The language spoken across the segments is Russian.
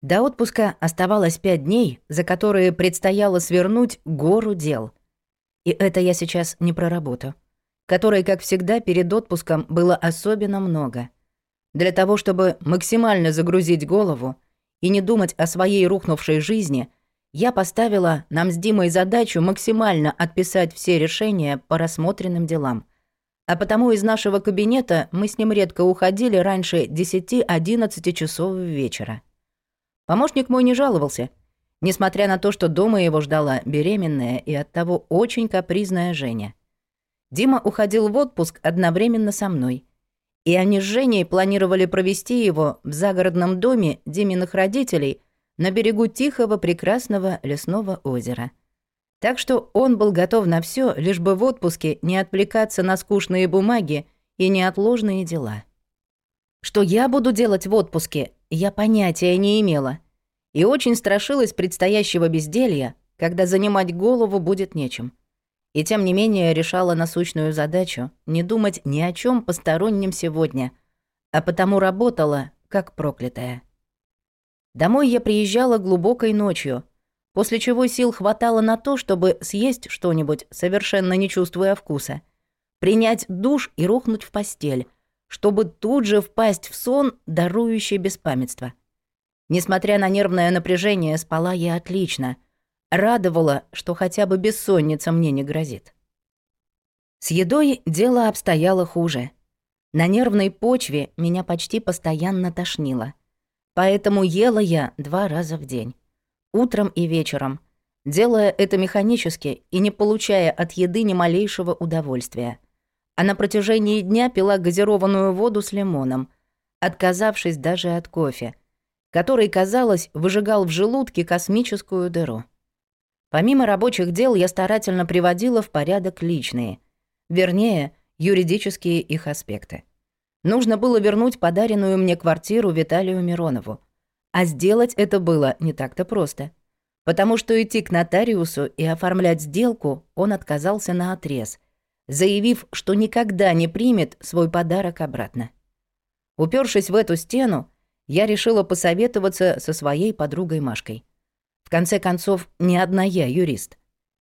До отпуска оставалось пять дней, за которые предстояло свернуть гору дел. И это я сейчас не про работу, которой, как всегда, перед отпуском было особенно много. Для того, чтобы максимально загрузить голову и не думать о своей рухнувшей жизни, я поставила нам с Димой задачу максимально отписать все решения по рассмотренным делам. А потому из нашего кабинета мы с ним редко уходили раньше 10-11 часов вечера. Помощник мой не жаловался, несмотря на то, что дома его ждала беременная и оттого очень капризная Женя. Дима уходил в отпуск одновременно со мной. И они с Женей планировали провести его в загородном доме Диминых родителей на берегу тихого прекрасного лесного озера. Так что он был готов на все, лишь бы в отпуске не отвлекаться на скучные бумаги и неотложные дела. Что я буду делать в отпуске, я понятия не имела. И очень страшилась предстоящего безделья, когда занимать голову будет нечем. И тем не менее решала насущную задачу не думать ни о чем постороннем сегодня, а потому работала, как проклятая. Домой я приезжала глубокой ночью, после чего сил хватало на то, чтобы съесть что-нибудь, совершенно не чувствуя вкуса, принять душ и рухнуть в постель, чтобы тут же впасть в сон, дарующий беспамятство. Несмотря на нервное напряжение, спала я отлично. Радовало, что хотя бы бессонница мне не грозит. С едой дело обстояло хуже. На нервной почве меня почти постоянно тошнило. Поэтому ела я два раза в день. Утром и вечером. Делая это механически и не получая от еды ни малейшего удовольствия а на протяжении дня пила газированную воду с лимоном, отказавшись даже от кофе, который, казалось, выжигал в желудке космическую дыру. Помимо рабочих дел я старательно приводила в порядок личные, вернее, юридические их аспекты. Нужно было вернуть подаренную мне квартиру Виталию Миронову. А сделать это было не так-то просто. Потому что идти к нотариусу и оформлять сделку он отказался на отрез, заявив, что никогда не примет свой подарок обратно. Упершись в эту стену, я решила посоветоваться со своей подругой Машкой. В конце концов, не одна я юрист.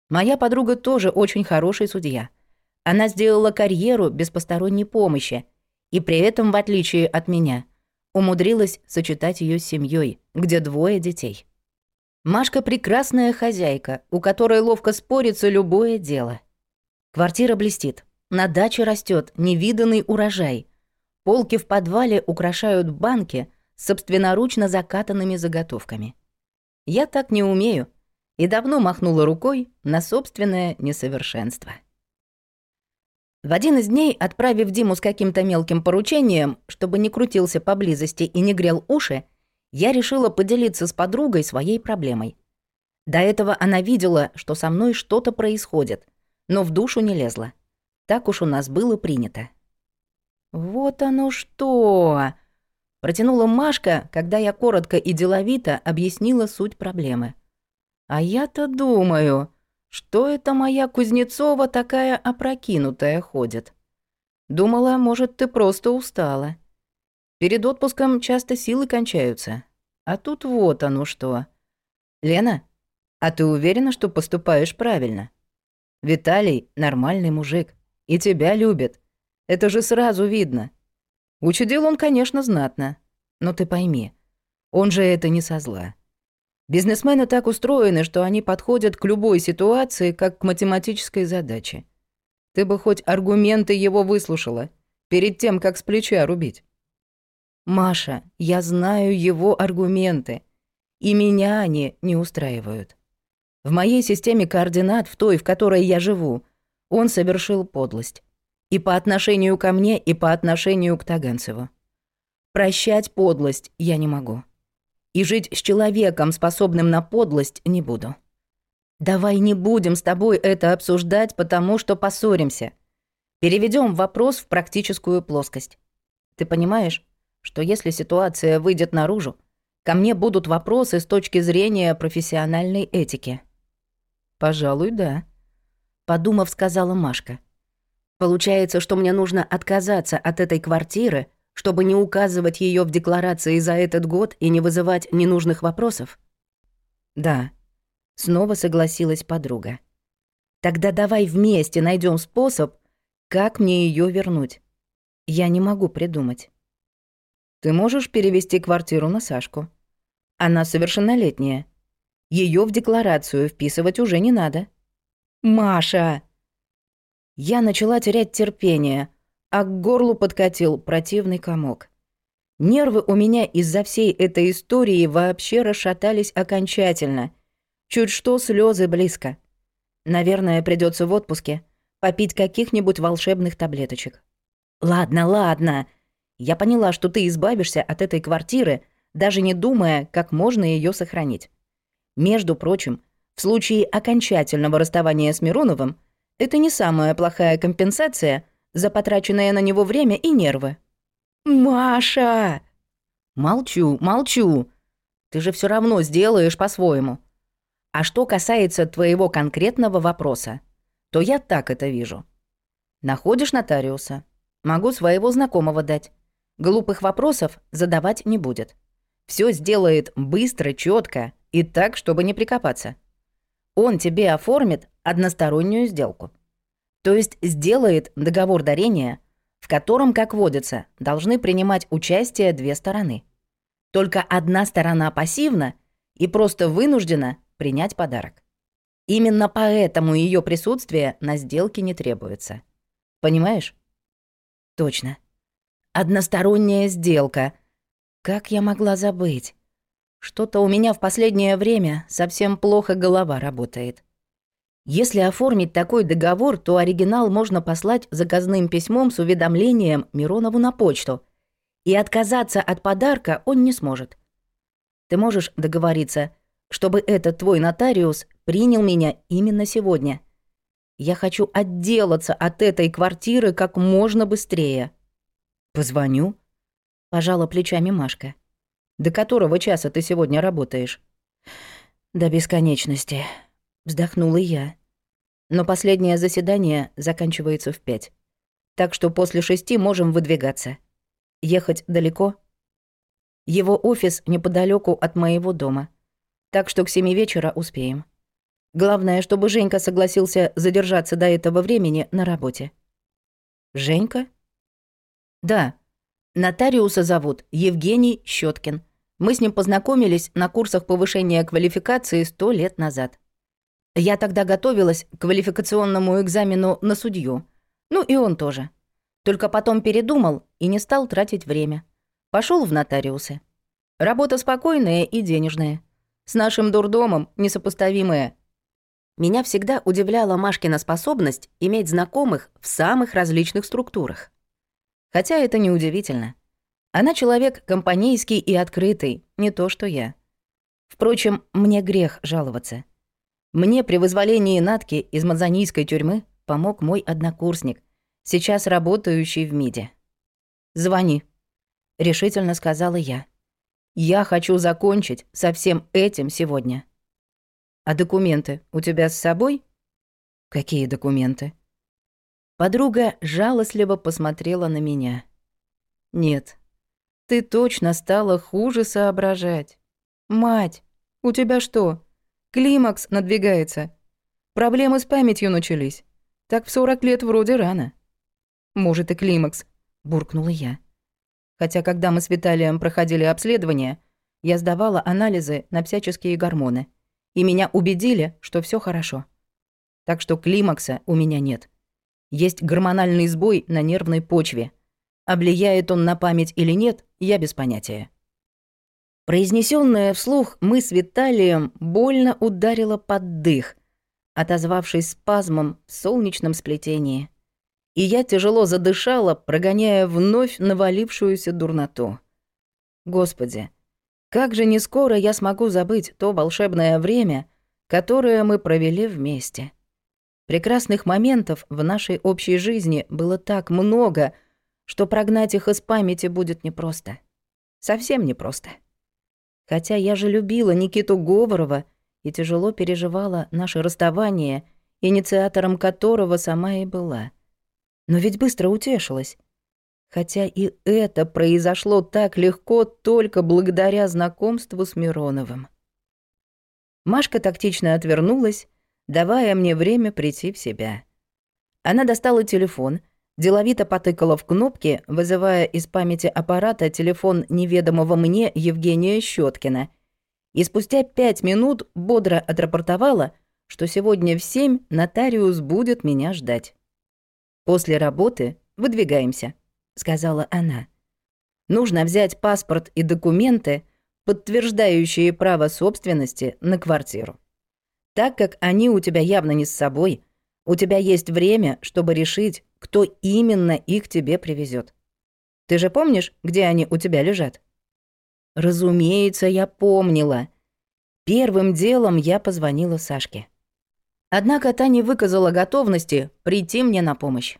Моя подруга тоже очень хороший судья. Она сделала карьеру без посторонней помощи, и при этом, в отличие от меня, умудрилась сочетать ее с семьей, где двое детей. Машка прекрасная хозяйка, у которой ловко спорится любое дело — Квартира блестит. На даче растет невиданный урожай. Полки в подвале украшают банки с собственноручно закатанными заготовками. Я так не умею и давно махнула рукой на собственное несовершенство. В один из дней, отправив Диму с каким-то мелким поручением, чтобы не крутился поблизости и не грел уши, я решила поделиться с подругой своей проблемой. До этого она видела, что со мной что-то происходит, но в душу не лезла. Так уж у нас было принято. «Вот оно что!» — протянула Машка, когда я коротко и деловито объяснила суть проблемы. «А я-то думаю, что это моя Кузнецова такая опрокинутая ходит. Думала, может, ты просто устала. Перед отпуском часто силы кончаются. А тут вот оно что. Лена, а ты уверена, что поступаешь правильно?» Виталий — нормальный мужик. И тебя любит. Это же сразу видно. Учудил он, конечно, знатно. Но ты пойми, он же это не со зла. Бизнесмены так устроены, что они подходят к любой ситуации, как к математической задаче. Ты бы хоть аргументы его выслушала, перед тем, как с плеча рубить. Маша, я знаю его аргументы, и меня они не устраивают. В моей системе координат, в той, в которой я живу, он совершил подлость. И по отношению ко мне, и по отношению к Таганцеву. Прощать подлость я не могу. И жить с человеком, способным на подлость, не буду. Давай не будем с тобой это обсуждать, потому что поссоримся. Переведем вопрос в практическую плоскость. Ты понимаешь, что если ситуация выйдет наружу, ко мне будут вопросы с точки зрения профессиональной этики. «Пожалуй, да», — подумав, сказала Машка. «Получается, что мне нужно отказаться от этой квартиры, чтобы не указывать ее в декларации за этот год и не вызывать ненужных вопросов? Да, снова согласилась подруга. Тогда давай вместе найдем способ, как мне ее вернуть. Я не могу придумать. Ты можешь перевести квартиру на Сашку. Она совершеннолетняя. Ее в декларацию вписывать уже не надо. Маша! Я начала терять терпение, а к горлу подкатил противный комок. Нервы у меня из-за всей этой истории вообще расшатались окончательно. Чуть что слезы близко. Наверное, придется в отпуске попить каких-нибудь волшебных таблеточек. Ладно, ладно. Я поняла, что ты избавишься от этой квартиры, даже не думая, как можно ее сохранить. Между прочим, в случае окончательного расставания с Мироновым, это не самая плохая компенсация — за потраченное на него время и нервы. «Маша!» «Молчу, молчу. Ты же все равно сделаешь по-своему. А что касается твоего конкретного вопроса, то я так это вижу. Находишь нотариуса, могу своего знакомого дать. Глупых вопросов задавать не будет. Все сделает быстро, четко и так, чтобы не прикопаться. Он тебе оформит одностороннюю сделку. То есть сделает договор дарения, в котором, как водится, должны принимать участие две стороны. Только одна сторона пассивна и просто вынуждена принять подарок. Именно поэтому ее присутствие на сделке не требуется. Понимаешь? Точно. Односторонняя сделка. Как я могла забыть? Что-то у меня в последнее время совсем плохо голова работает. Если оформить такой договор, то оригинал можно послать заказным письмом с уведомлением Миронову на почту. И отказаться от подарка он не сможет. Ты можешь договориться, чтобы этот твой нотариус принял меня именно сегодня. Я хочу отделаться от этой квартиры как можно быстрее. Позвоню, пожала плечами Машка. До которого часа ты сегодня работаешь? До бесконечности. Вздохнула я. Но последнее заседание заканчивается в пять. Так что после шести можем выдвигаться. Ехать далеко? Его офис неподалеку от моего дома. Так что к семи вечера успеем. Главное, чтобы Женька согласился задержаться до этого времени на работе. Женька? Да. Нотариуса зовут Евгений Щеткин. Мы с ним познакомились на курсах повышения квалификации сто лет назад. Я тогда готовилась к квалификационному экзамену на судью. Ну и он тоже. Только потом передумал и не стал тратить время. Пошел в нотариусы. Работа спокойная и денежная. С нашим дурдомом несопоставимая. Меня всегда удивляла Машкина способность иметь знакомых в самых различных структурах. Хотя это не удивительно. Она человек компанейский и открытый, не то что я. Впрочем, мне грех жаловаться. Мне при вызволении Натки из мазанийской тюрьмы помог мой однокурсник, сейчас работающий в МИДе. «Звони», — решительно сказала я. «Я хочу закончить со всем этим сегодня». «А документы у тебя с собой?» «Какие документы?» Подруга жалостливо посмотрела на меня. «Нет, ты точно стала хуже соображать. Мать, у тебя что, Климакс надвигается. Проблемы с памятью начались. Так в 40 лет вроде рано. Может и климакс, буркнула я. Хотя когда мы с Виталием проходили обследование, я сдавала анализы на всяческие гормоны. И меня убедили, что все хорошо. Так что климакса у меня нет. Есть гормональный сбой на нервной почве. А влияет он на память или нет, я без понятия. Произнесенное вслух мы с Виталием больно ударила под дых, отозвавшись спазмом в солнечном сплетении. И я тяжело задышала, прогоняя вновь навалившуюся дурноту. Господи, как же не скоро я смогу забыть то волшебное время, которое мы провели вместе. Прекрасных моментов в нашей общей жизни было так много, что прогнать их из памяти будет непросто. Совсем непросто. Хотя я же любила Никиту Говорова и тяжело переживала наше расставание, инициатором которого сама и была. Но ведь быстро утешилась. Хотя и это произошло так легко только благодаря знакомству с Мироновым. Машка тактично отвернулась, давая мне время прийти в себя. Она достала телефон, деловито потыкала в кнопки, вызывая из памяти аппарата телефон неведомого мне Евгения Щеткина, и спустя пять минут бодро отрапортовала, что сегодня в семь нотариус будет меня ждать. «После работы выдвигаемся», — сказала она. «Нужно взять паспорт и документы, подтверждающие право собственности на квартиру. Так как они у тебя явно не с собой, у тебя есть время, чтобы решить, кто именно их тебе привезет. Ты же помнишь, где они у тебя лежат? Разумеется, я помнила. Первым делом я позвонила Сашке. Однако та не выказала готовности прийти мне на помощь.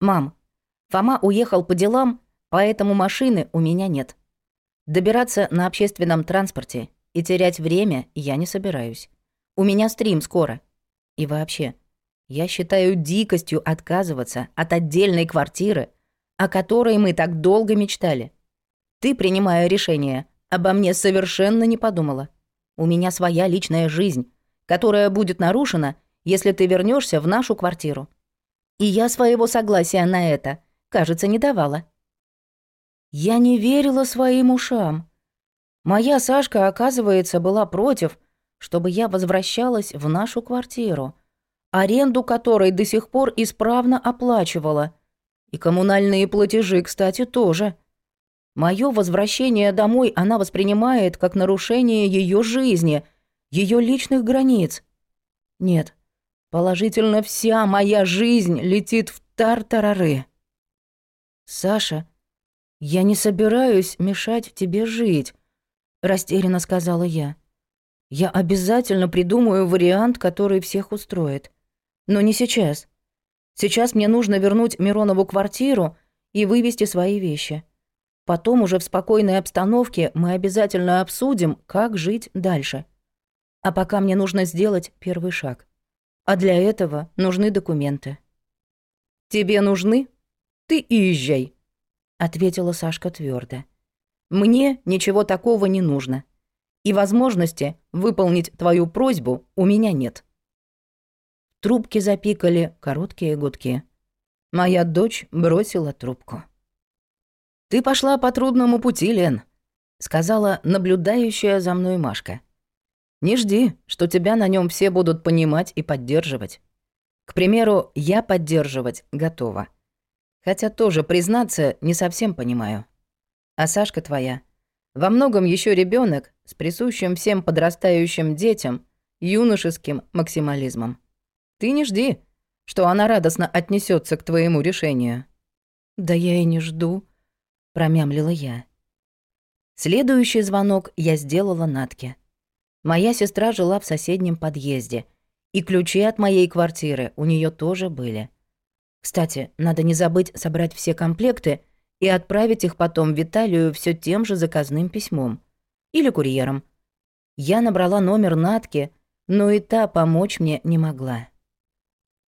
«Мам, Фома уехал по делам, поэтому машины у меня нет. Добираться на общественном транспорте и терять время я не собираюсь. У меня стрим скоро. И вообще, я считаю дикостью отказываться от отдельной квартиры, о которой мы так долго мечтали. Ты, принимая решение, обо мне совершенно не подумала. У меня своя личная жизнь, которая будет нарушена, если ты вернешься в нашу квартиру. И я своего согласия на это, кажется, не давала. Я не верила своим ушам. Моя Сашка, оказывается, была против, чтобы я возвращалась в нашу квартиру, аренду которой до сих пор исправно оплачивала. И коммунальные платежи, кстати, тоже. Моё возвращение домой она воспринимает как нарушение ее жизни, ее личных границ. Нет, положительно вся моя жизнь летит в тартарары. Саша «Я не собираюсь мешать тебе жить», — растерянно сказала я. «Я обязательно придумаю вариант, который всех устроит. Но не сейчас. Сейчас мне нужно вернуть Миронову квартиру и вывести свои вещи. Потом уже в спокойной обстановке мы обязательно обсудим, как жить дальше. А пока мне нужно сделать первый шаг. А для этого нужны документы». «Тебе нужны? Ты и езжай», ответила Сашка твердо. Мне ничего такого не нужно. И возможности выполнить твою просьбу у меня нет. Трубки запикали короткие гудки. Моя дочь бросила трубку. «Ты пошла по трудному пути, Лен», — сказала наблюдающая за мной Машка. «Не жди, что тебя на нем все будут понимать и поддерживать. К примеру, я поддерживать готова. Хотя тоже, признаться, не совсем понимаю. А Сашка твоя во многом еще ребенок с присущим всем подрастающим детям юношеским максимализмом. Ты не жди, что она радостно отнесется к твоему решению. Да я и не жду, промямлила я. Следующий звонок я сделала Натке. Моя сестра жила в соседнем подъезде, и ключи от моей квартиры у нее тоже были. Кстати, надо не забыть собрать все комплекты и отправить их потом Виталию все тем же заказным письмом. Или курьером. Я набрала номер Натки, но и та помочь мне не могла.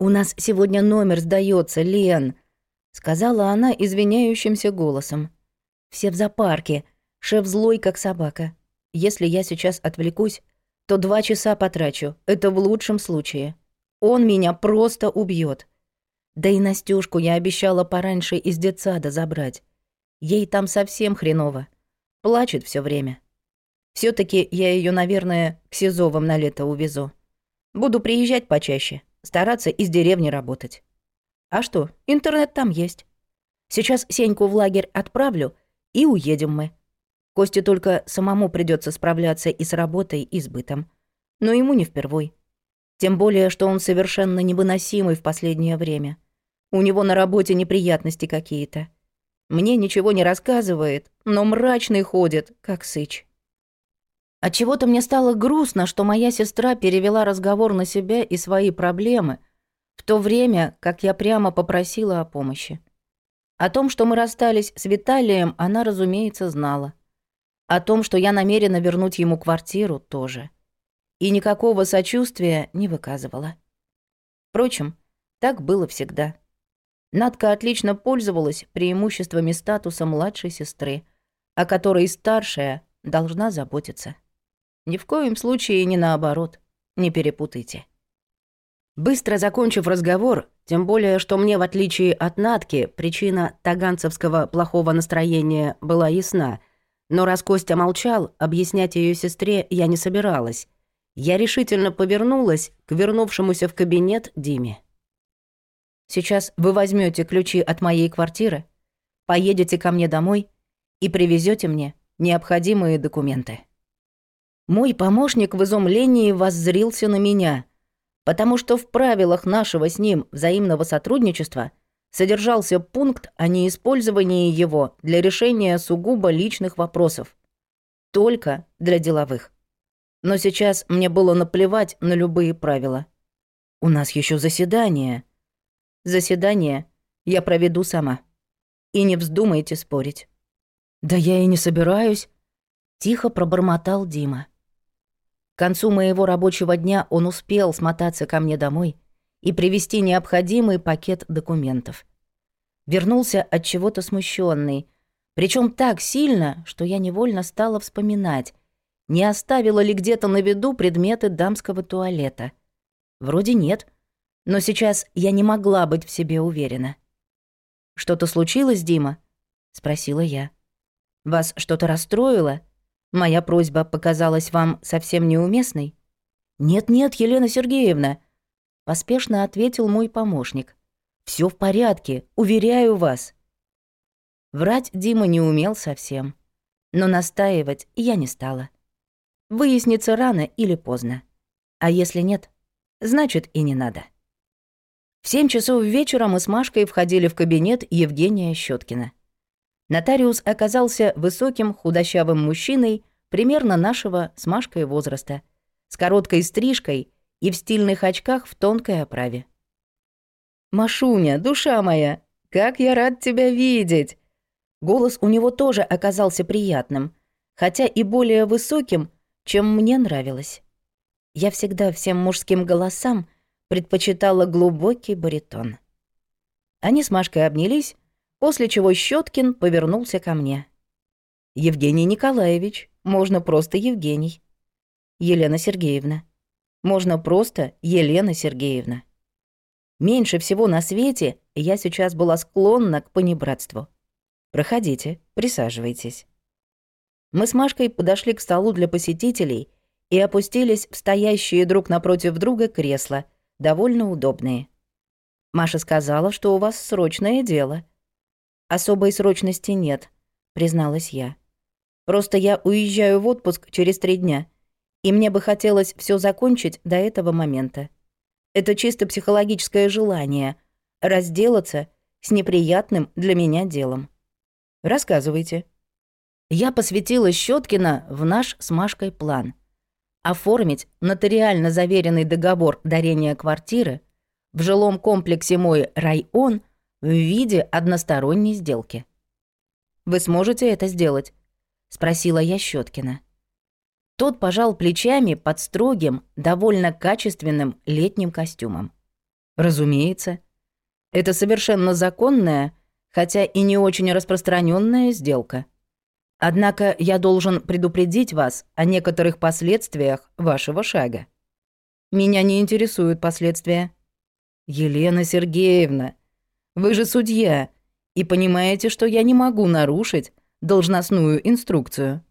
«У нас сегодня номер сдается, Лен», — сказала она извиняющимся голосом. «Все в зоопарке. Шеф злой, как собака. Если я сейчас отвлекусь, то два часа потрачу. Это в лучшем случае. Он меня просто убьет. Да и Настюшку я обещала пораньше из детсада забрать. Ей там совсем хреново. Плачет все время. все таки я ее, наверное, к Сизовым на лето увезу. Буду приезжать почаще, стараться из деревни работать. А что, интернет там есть. Сейчас Сеньку в лагерь отправлю, и уедем мы. Косте только самому придется справляться и с работой, и с бытом. Но ему не впервой. Тем более, что он совершенно невыносимый в последнее время. У него на работе неприятности какие-то. Мне ничего не рассказывает, но мрачный ходит, как сыч. Отчего-то мне стало грустно, что моя сестра перевела разговор на себя и свои проблемы, в то время, как я прямо попросила о помощи. О том, что мы расстались с Виталием, она, разумеется, знала. О том, что я намерена вернуть ему квартиру, тоже. И никакого сочувствия не выказывала. Впрочем, так было всегда. Надка отлично пользовалась преимуществами статуса младшей сестры, о которой старшая должна заботиться. Ни в коем случае не наоборот, не перепутайте. Быстро закончив разговор, тем более, что мне, в отличие от Натки, причина таганцевского плохого настроения была ясна, но раз Костя молчал, объяснять ее сестре я не собиралась. Я решительно повернулась к вернувшемуся в кабинет Диме. «Сейчас вы возьмете ключи от моей квартиры, поедете ко мне домой и привезете мне необходимые документы». Мой помощник в изумлении воззрился на меня — потому что в правилах нашего с ним взаимного сотрудничества содержался пункт о неиспользовании его для решения сугубо личных вопросов. Только для деловых. Но сейчас мне было наплевать на любые правила. У нас еще заседание. Заседание я проведу сама. И не вздумайте спорить. Да я и не собираюсь, тихо пробормотал Дима. К концу моего рабочего дня он успел смотаться ко мне домой и привезти необходимый пакет документов. Вернулся от чего-то смущенный, причем так сильно, что я невольно стала вспоминать, не оставила ли где-то на виду предметы дамского туалета. Вроде нет, но сейчас я не могла быть в себе уверена. «Что-то случилось, Дима?» — спросила я. «Вас что-то расстроило?» Моя просьба показалась вам совсем неуместной? Нет-нет, Елена Сергеевна, поспешно ответил мой помощник. Все в порядке, уверяю вас. Врать Дима не умел совсем, но настаивать я не стала. Выяснится рано или поздно. А если нет, значит и не надо. В семь часов вечера мы с Машкой входили в кабинет Евгения Щеткина. Нотариус оказался высоким, худощавым мужчиной, примерно нашего с Машкой возраста, с короткой стрижкой и в стильных очках в тонкой оправе. «Машуня, душа моя, как я рад тебя видеть!» Голос у него тоже оказался приятным, хотя и более высоким, чем мне нравилось. Я всегда всем мужским голосам предпочитала глубокий баритон. Они с Машкой обнялись, после чего Щеткин повернулся ко мне. «Евгений Николаевич, можно просто Евгений. Елена Сергеевна. Можно просто Елена Сергеевна. Меньше всего на свете я сейчас была склонна к понебратству. Проходите, присаживайтесь». Мы с Машкой подошли к столу для посетителей и опустились в стоящие друг напротив друга кресла, довольно удобные. Маша сказала, что у вас срочное дело — Особой срочности нет, призналась я. Просто я уезжаю в отпуск через три дня, и мне бы хотелось все закончить до этого момента. Это чисто психологическое желание разделаться с неприятным для меня делом. Рассказывайте. Я посвятила Щеткина в наш с Машкой план. Оформить нотариально заверенный договор дарения квартиры в жилом комплексе «Мой район» в виде односторонней сделки. «Вы сможете это сделать?» — спросила я Щеткина. Тот пожал плечами под строгим, довольно качественным летним костюмом. «Разумеется. Это совершенно законная, хотя и не очень распространенная сделка. Однако я должен предупредить вас о некоторых последствиях вашего шага. Меня не интересуют последствия. Елена Сергеевна, вы же судья и понимаете, что я не могу нарушить должностную инструкцию.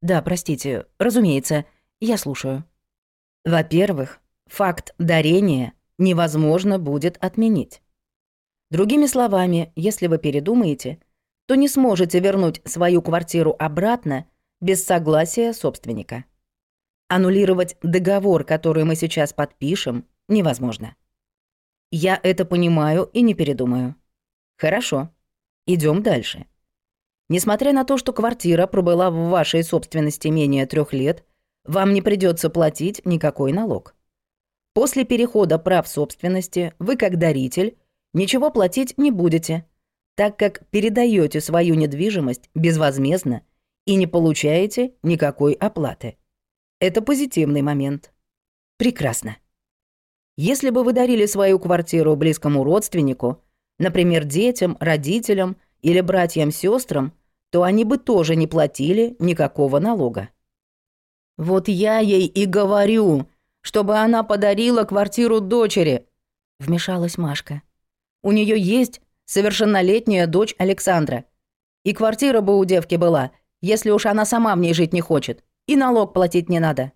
Да, простите, разумеется, я слушаю. Во-первых, факт дарения невозможно будет отменить. Другими словами, если вы передумаете, то не сможете вернуть свою квартиру обратно без согласия собственника. Аннулировать договор, который мы сейчас подпишем, невозможно. Я это понимаю и не передумаю. Хорошо. Идем дальше. Несмотря на то, что квартира пробыла в вашей собственности менее трех лет, вам не придется платить никакой налог. После перехода прав собственности вы, как даритель, ничего платить не будете, так как передаете свою недвижимость безвозмездно и не получаете никакой оплаты. Это позитивный момент. Прекрасно. Если бы вы дарили свою квартиру близкому родственнику, например, детям, родителям или братьям-сестрам, то они бы тоже не платили никакого налога. Вот я ей и говорю, чтобы она подарила квартиру дочери, вмешалась Машка. У нее есть совершеннолетняя дочь Александра. И квартира бы у девки была, если уж она сама в ней жить не хочет. И налог платить не надо.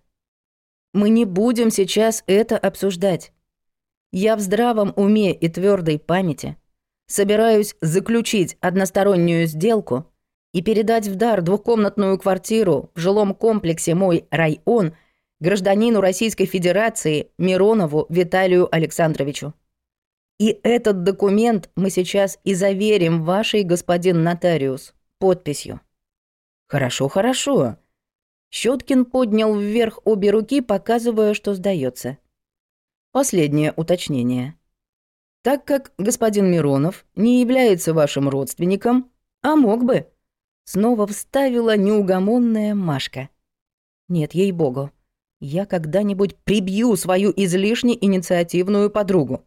Мы не будем сейчас это обсуждать. Я в здравом уме и твердой памяти собираюсь заключить одностороннюю сделку и передать в дар двухкомнатную квартиру в жилом комплексе «Мой район» гражданину Российской Федерации Миронову Виталию Александровичу. И этот документ мы сейчас и заверим вашей, господин нотариус, подписью. Хорошо, хорошо. Щеткин поднял вверх обе руки, показывая, что сдается. Последнее уточнение. Так как господин Миронов не является вашим родственником, а мог бы, снова вставила неугомонная Машка. Нет, ей-богу, я когда-нибудь прибью свою излишне инициативную подругу.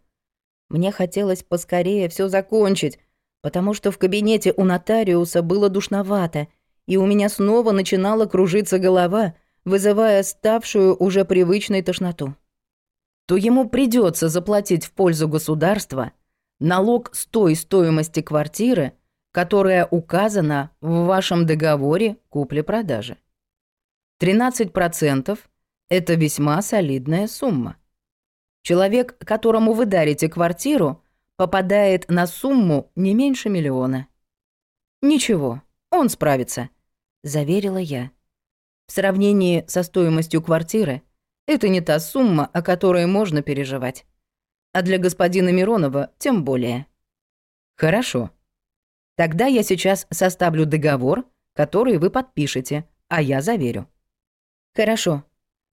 Мне хотелось поскорее все закончить, потому что в кабинете у нотариуса было душновато, и у меня снова начинала кружиться голова, вызывая ставшую уже привычной тошноту. То ему придется заплатить в пользу государства налог с той стоимости квартиры, которая указана в вашем договоре купли-продажи. 13% – это весьма солидная сумма. Человек, которому вы дарите квартиру, попадает на сумму не меньше миллиона. «Ничего, он справится», — заверила я. В сравнении со стоимостью квартиры это не та сумма, о которой можно переживать. А для господина Миронова тем более. Хорошо. Тогда я сейчас составлю договор, который вы подпишете, а я заверю. Хорошо.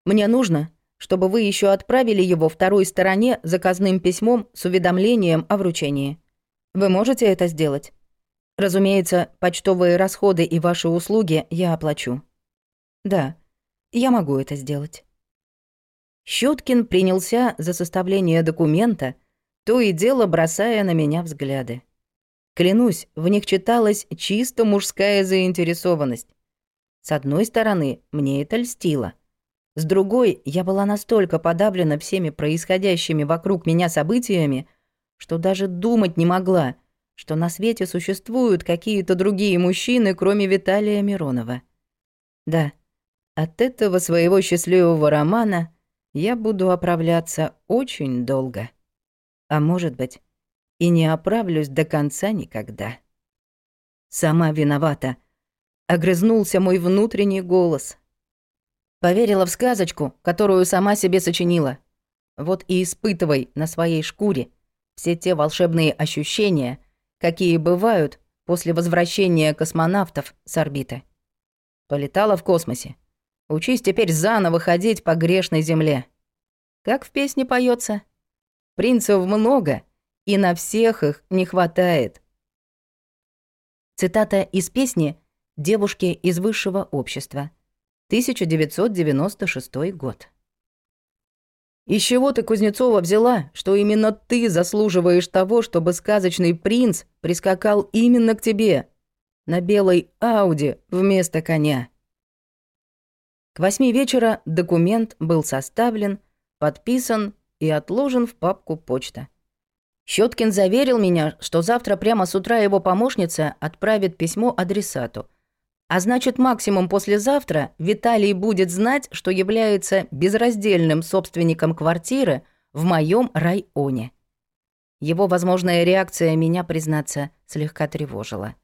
Мне нужно, чтобы вы еще отправили его второй стороне заказным письмом с уведомлением о вручении. Вы можете это сделать? Разумеется, почтовые расходы и ваши услуги я оплачу. Да, я могу это сделать. Щеткин принялся за составление документа, то и дело бросая на меня взгляды. Клянусь, в них читалась чисто мужская заинтересованность. С одной стороны, мне это льстило — с другой, я была настолько подавлена всеми происходящими вокруг меня событиями, что даже думать не могла, что на свете существуют какие-то другие мужчины, кроме Виталия Миронова. Да, от этого своего счастливого романа я буду оправляться очень долго. А может быть, и не оправлюсь до конца никогда. Сама виновата. Огрызнулся мой внутренний голос — Поверила в сказочку, которую сама себе сочинила. Вот и испытывай на своей шкуре все те волшебные ощущения, какие бывают после возвращения космонавтов с орбиты. Полетала в космосе. Учись теперь заново ходить по грешной земле. Как в песне поется? Принцев много, и на всех их не хватает. Цитата из песни «Девушки из высшего общества», 1996 год. «Из чего ты, Кузнецова, взяла, что именно ты заслуживаешь того, чтобы сказочный принц прискакал именно к тебе, на белой Ауди вместо коня?» К восьми вечера документ был составлен, подписан и отложен в папку почта. Щеткин заверил меня, что завтра прямо с утра его помощница отправит письмо адресату – а значит, максимум послезавтра Виталий будет знать, что является безраздельным собственником квартиры в моем районе. Его возможная реакция меня, признаться, слегка тревожила.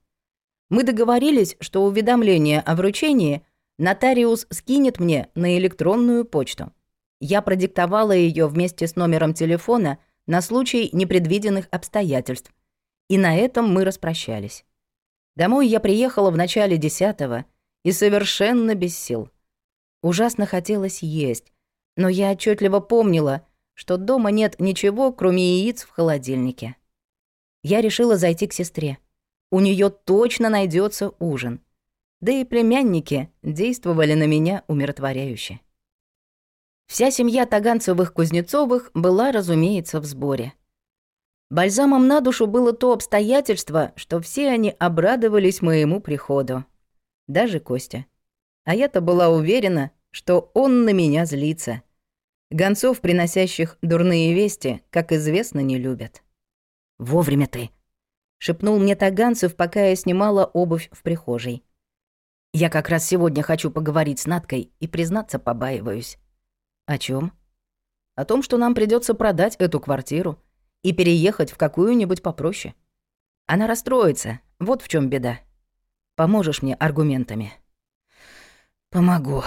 Мы договорились, что уведомление о вручении нотариус скинет мне на электронную почту. Я продиктовала ее вместе с номером телефона на случай непредвиденных обстоятельств. И на этом мы распрощались. Домой я приехала в начале десятого и совершенно без сил. Ужасно хотелось есть, но я отчетливо помнила, что дома нет ничего, кроме яиц в холодильнике. Я решила зайти к сестре. У нее точно найдется ужин. Да и племянники действовали на меня умиротворяюще. Вся семья Таганцевых-Кузнецовых была, разумеется, в сборе. Бальзамом на душу было то обстоятельство, что все они обрадовались моему приходу. Даже Костя. А я-то была уверена, что он на меня злится. Гонцов, приносящих дурные вести, как известно, не любят. «Вовремя ты», — шепнул мне Таганцев, пока я снимала обувь в прихожей. «Я как раз сегодня хочу поговорить с Надкой и, признаться, побаиваюсь». «О чем? «О том, что нам придется продать эту квартиру и переехать в какую-нибудь попроще. Она расстроится, вот в чем беда. Поможешь мне аргументами?» «Помогу».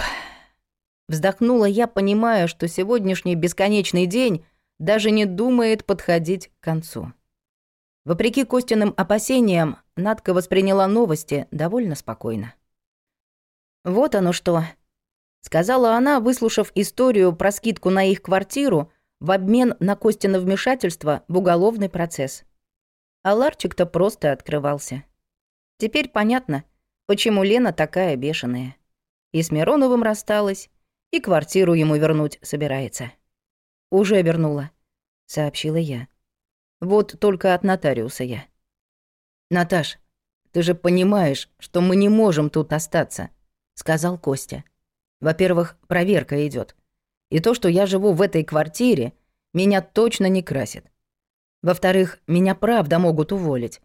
Вздохнула я, понимая, что сегодняшний бесконечный день даже не думает подходить к концу. Вопреки Костиным опасениям, Надка восприняла новости довольно спокойно. «Вот оно что», — сказала она, выслушав историю про скидку на их квартиру в обмен на Костина вмешательство в уголовный процесс. А ларчик-то просто открывался. Теперь понятно, почему Лена такая бешеная. И с Мироновым рассталась, и квартиру ему вернуть собирается. «Уже вернула», — сообщила я. «Вот только от нотариуса я». «Наташ, ты же понимаешь, что мы не можем тут остаться», — сказал Костя. «Во-первых, проверка идет. И то, что я живу в этой квартире, меня точно не красит. Во-вторых, меня правда могут уволить.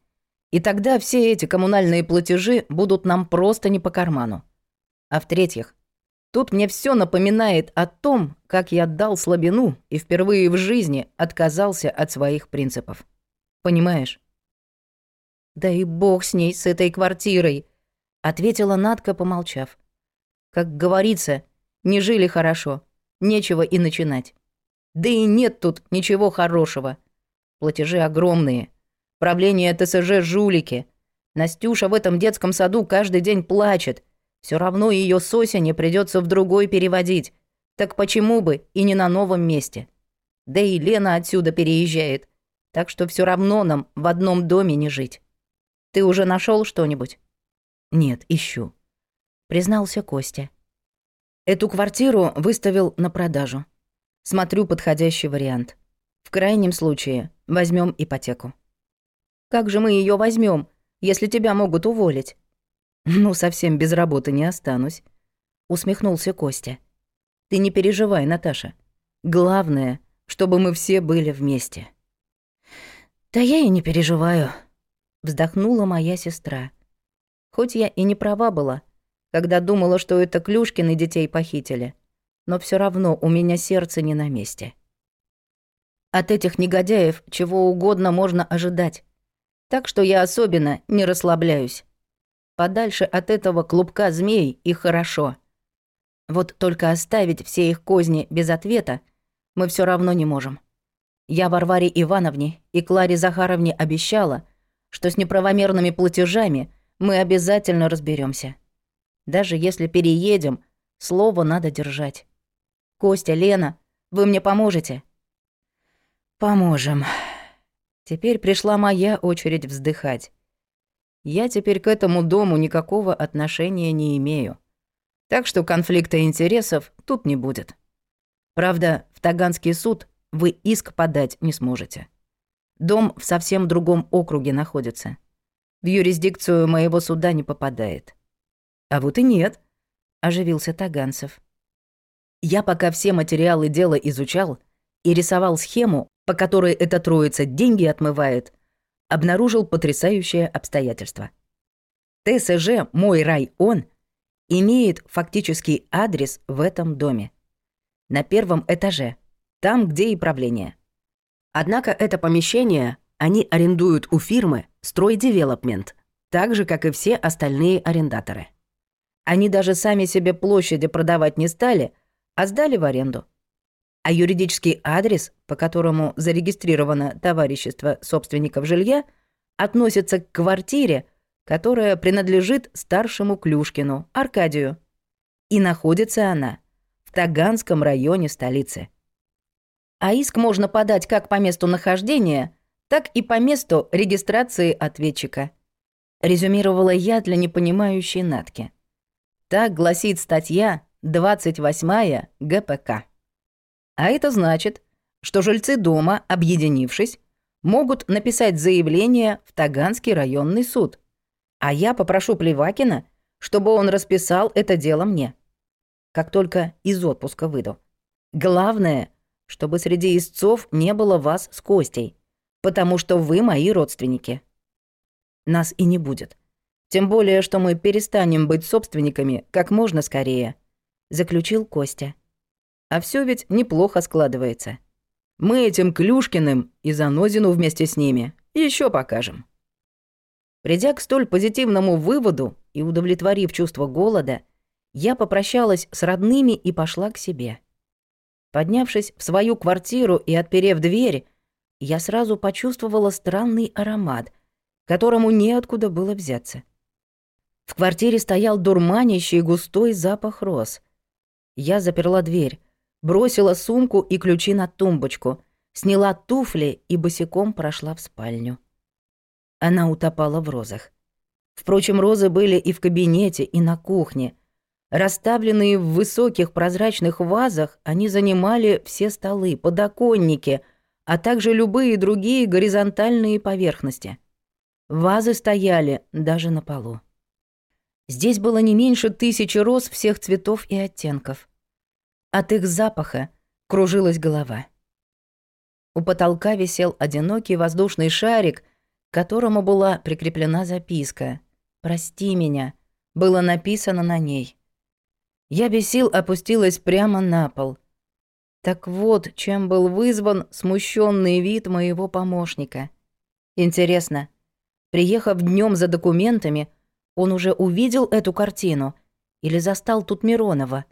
И тогда все эти коммунальные платежи будут нам просто не по карману. А в-третьих, тут мне все напоминает о том, как я дал слабину и впервые в жизни отказался от своих принципов. Понимаешь? «Да и бог с ней, с этой квартирой», — ответила Надка, помолчав. «Как говорится, не жили хорошо, нечего и начинать. Да и нет тут ничего хорошего. Платежи огромные. Правление ТСЖ жулики. Настюша в этом детском саду каждый день плачет. Все равно ее с осени придется в другой переводить. Так почему бы и не на новом месте? Да и Лена отсюда переезжает. Так что все равно нам в одном доме не жить. Ты уже нашел что-нибудь? Нет, ищу. Признался Костя. Эту квартиру выставил на продажу. Смотрю подходящий вариант. В крайнем случае возьмем ипотеку. Как же мы ее возьмем, если тебя могут уволить? Ну, совсем без работы не останусь, усмехнулся Костя. Ты не переживай, Наташа. Главное, чтобы мы все были вместе. Да я и не переживаю, вздохнула моя сестра. Хоть я и не права была, когда думала, что это Клюшкины детей похитили, но все равно у меня сердце не на месте. От этих негодяев чего угодно можно ожидать, так что я особенно не расслабляюсь. Подальше от этого клубка змей и хорошо. Вот только оставить все их козни без ответа мы все равно не можем. Я Варваре Ивановне и Кларе Захаровне обещала, что с неправомерными платежами мы обязательно разберемся. Даже если переедем, слово надо держать. Костя, Лена, вы мне поможете? Поможем. Теперь пришла моя очередь вздыхать. Я теперь к этому дому никакого отношения не имею. Так что конфликта интересов тут не будет. Правда, в Таганский суд вы иск подать не сможете. Дом в совсем другом округе находится. В юрисдикцию моего суда не попадает. А вот и нет, оживился Таганцев. Я пока все материалы дела изучал и рисовал схему, по которой эта троица деньги отмывает, обнаружил потрясающее обстоятельство. ТСЖ «Мой район» имеет фактический адрес в этом доме. На первом этаже, там, где и правление. Однако это помещение они арендуют у фирмы «Стройдевелопмент», так же, как и все остальные арендаторы. Они даже сами себе площади продавать не стали, а сдали в аренду. А юридический адрес, по которому зарегистрировано товарищество собственников жилья, относится к квартире, которая принадлежит старшему Клюшкину, Аркадию. И находится она в Таганском районе столицы. А иск можно подать как по месту нахождения, так и по месту регистрации ответчика. Резюмировала я для непонимающей Натки. Так гласит статья 28 ГПК. А это значит, что жильцы дома, объединившись, могут написать заявление в Таганский районный суд. А я попрошу Плевакина, чтобы он расписал это дело мне. Как только из отпуска выйду. Главное, чтобы среди истцов не было вас с Костей, потому что вы мои родственники. Нас и не будет. Тем более, что мы перестанем быть собственниками как можно скорее, заключил Костя. А все ведь неплохо складывается. Мы этим Клюшкиным и Занозину вместе с ними еще покажем. Придя к столь позитивному выводу и удовлетворив чувство голода, я попрощалась с родными и пошла к себе. Поднявшись в свою квартиру и отперев дверь, я сразу почувствовала странный аромат, которому неоткуда было взяться. В квартире стоял дурманящий густой запах роз. Я заперла дверь, бросила сумку и ключи на тумбочку, сняла туфли и босиком прошла в спальню. Она утопала в розах. Впрочем, розы были и в кабинете, и на кухне. Расставленные в высоких прозрачных вазах, они занимали все столы, подоконники, а также любые другие горизонтальные поверхности. Вазы стояли даже на полу. Здесь было не меньше тысячи роз всех цветов и оттенков. От их запаха кружилась голова. У потолка висел одинокий воздушный шарик, к которому была прикреплена записка «Прости меня», было написано на ней. Я без сил опустилась прямо на пол. Так вот, чем был вызван смущенный вид моего помощника. Интересно, приехав днем за документами, он уже увидел эту картину или застал тут Миронова?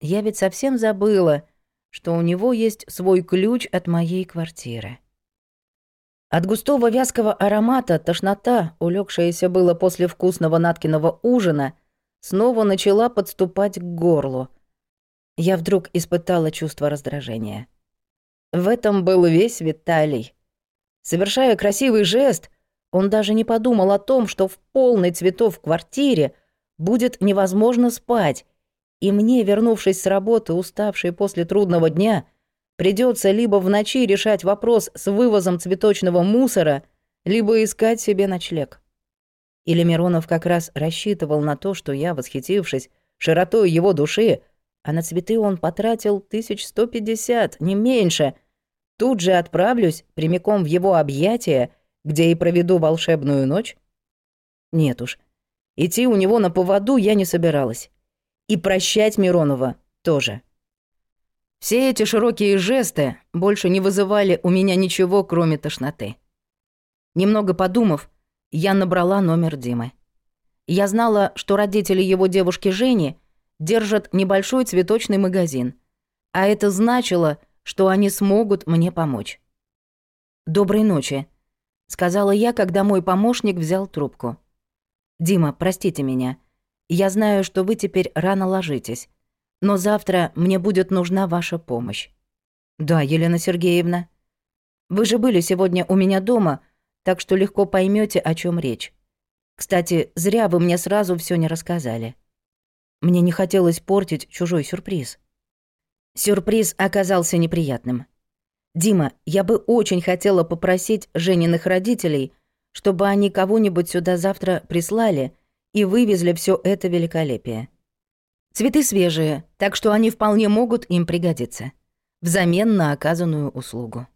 Я ведь совсем забыла, что у него есть свой ключ от моей квартиры. От густого вязкого аромата тошнота, улегшаяся было после вкусного Наткиного ужина, снова начала подступать к горлу. Я вдруг испытала чувство раздражения. В этом был весь Виталий. Совершая красивый жест, он даже не подумал о том, что в полной цветов квартире будет невозможно спать, и мне, вернувшись с работы, уставшей после трудного дня, Придется либо в ночи решать вопрос с вывозом цветочного мусора, либо искать себе ночлег. Или Миронов как раз рассчитывал на то, что я, восхитившись широтой его души, а на цветы он потратил тысяч сто пятьдесят, не меньше, тут же отправлюсь прямиком в его объятия, где и проведу волшебную ночь? Нет уж, идти у него на поводу я не собиралась. И прощать Миронова тоже. Все эти широкие жесты больше не вызывали у меня ничего, кроме тошноты. Немного подумав, я набрала номер Димы. Я знала, что родители его девушки Жени держат небольшой цветочный магазин, а это значило, что они смогут мне помочь. «Доброй ночи», — сказала я, когда мой помощник взял трубку. «Дима, простите меня. Я знаю, что вы теперь рано ложитесь но завтра мне будет нужна ваша помощь. Да, Елена Сергеевна. Вы же были сегодня у меня дома, так что легко поймете, о чем речь. Кстати, зря вы мне сразу все не рассказали. Мне не хотелось портить чужой сюрприз. Сюрприз оказался неприятным. Дима, я бы очень хотела попросить Жениных родителей, чтобы они кого-нибудь сюда завтра прислали и вывезли все это великолепие. Цветы свежие, так что они вполне могут им пригодиться. Взамен на оказанную услугу.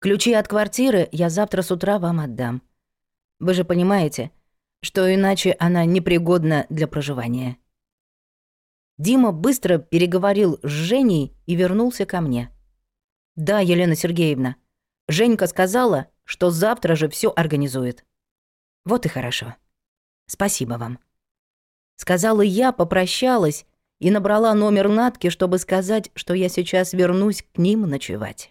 Ключи от квартиры я завтра с утра вам отдам. Вы же понимаете, что иначе она непригодна для проживания. Дима быстро переговорил с Женей и вернулся ко мне. «Да, Елена Сергеевна, Женька сказала, что завтра же все организует». «Вот и хорошо. Спасибо вам». Сказала я, попрощалась и набрала номер Натки, чтобы сказать, что я сейчас вернусь к ним ночевать.